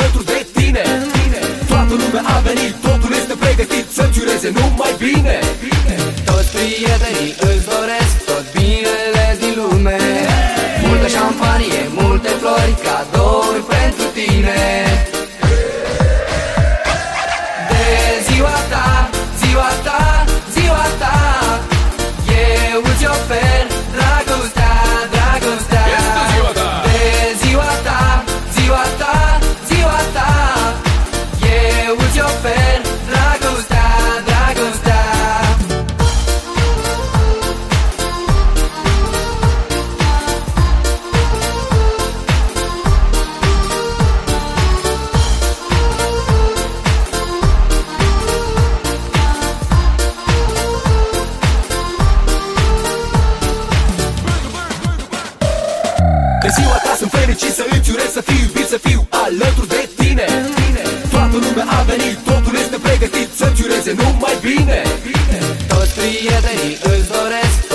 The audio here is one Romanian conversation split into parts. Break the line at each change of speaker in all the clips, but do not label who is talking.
alături de tine. Toată lumea a venit, totul este pregătit Să-ți ureze numai bine.
Toți prietenii îți doresc Pe ziua ta
sunt fericit să îți urez să fiu iubit, să fiu alături de tine. Toată lumea a venit, totul este pregătit să-ți ureze numai bine.
Toți prietenii îți doresc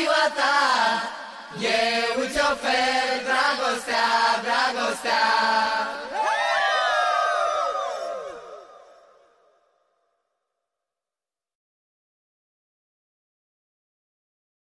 ziua ta. Eu îți ofer dragostea, dragostea.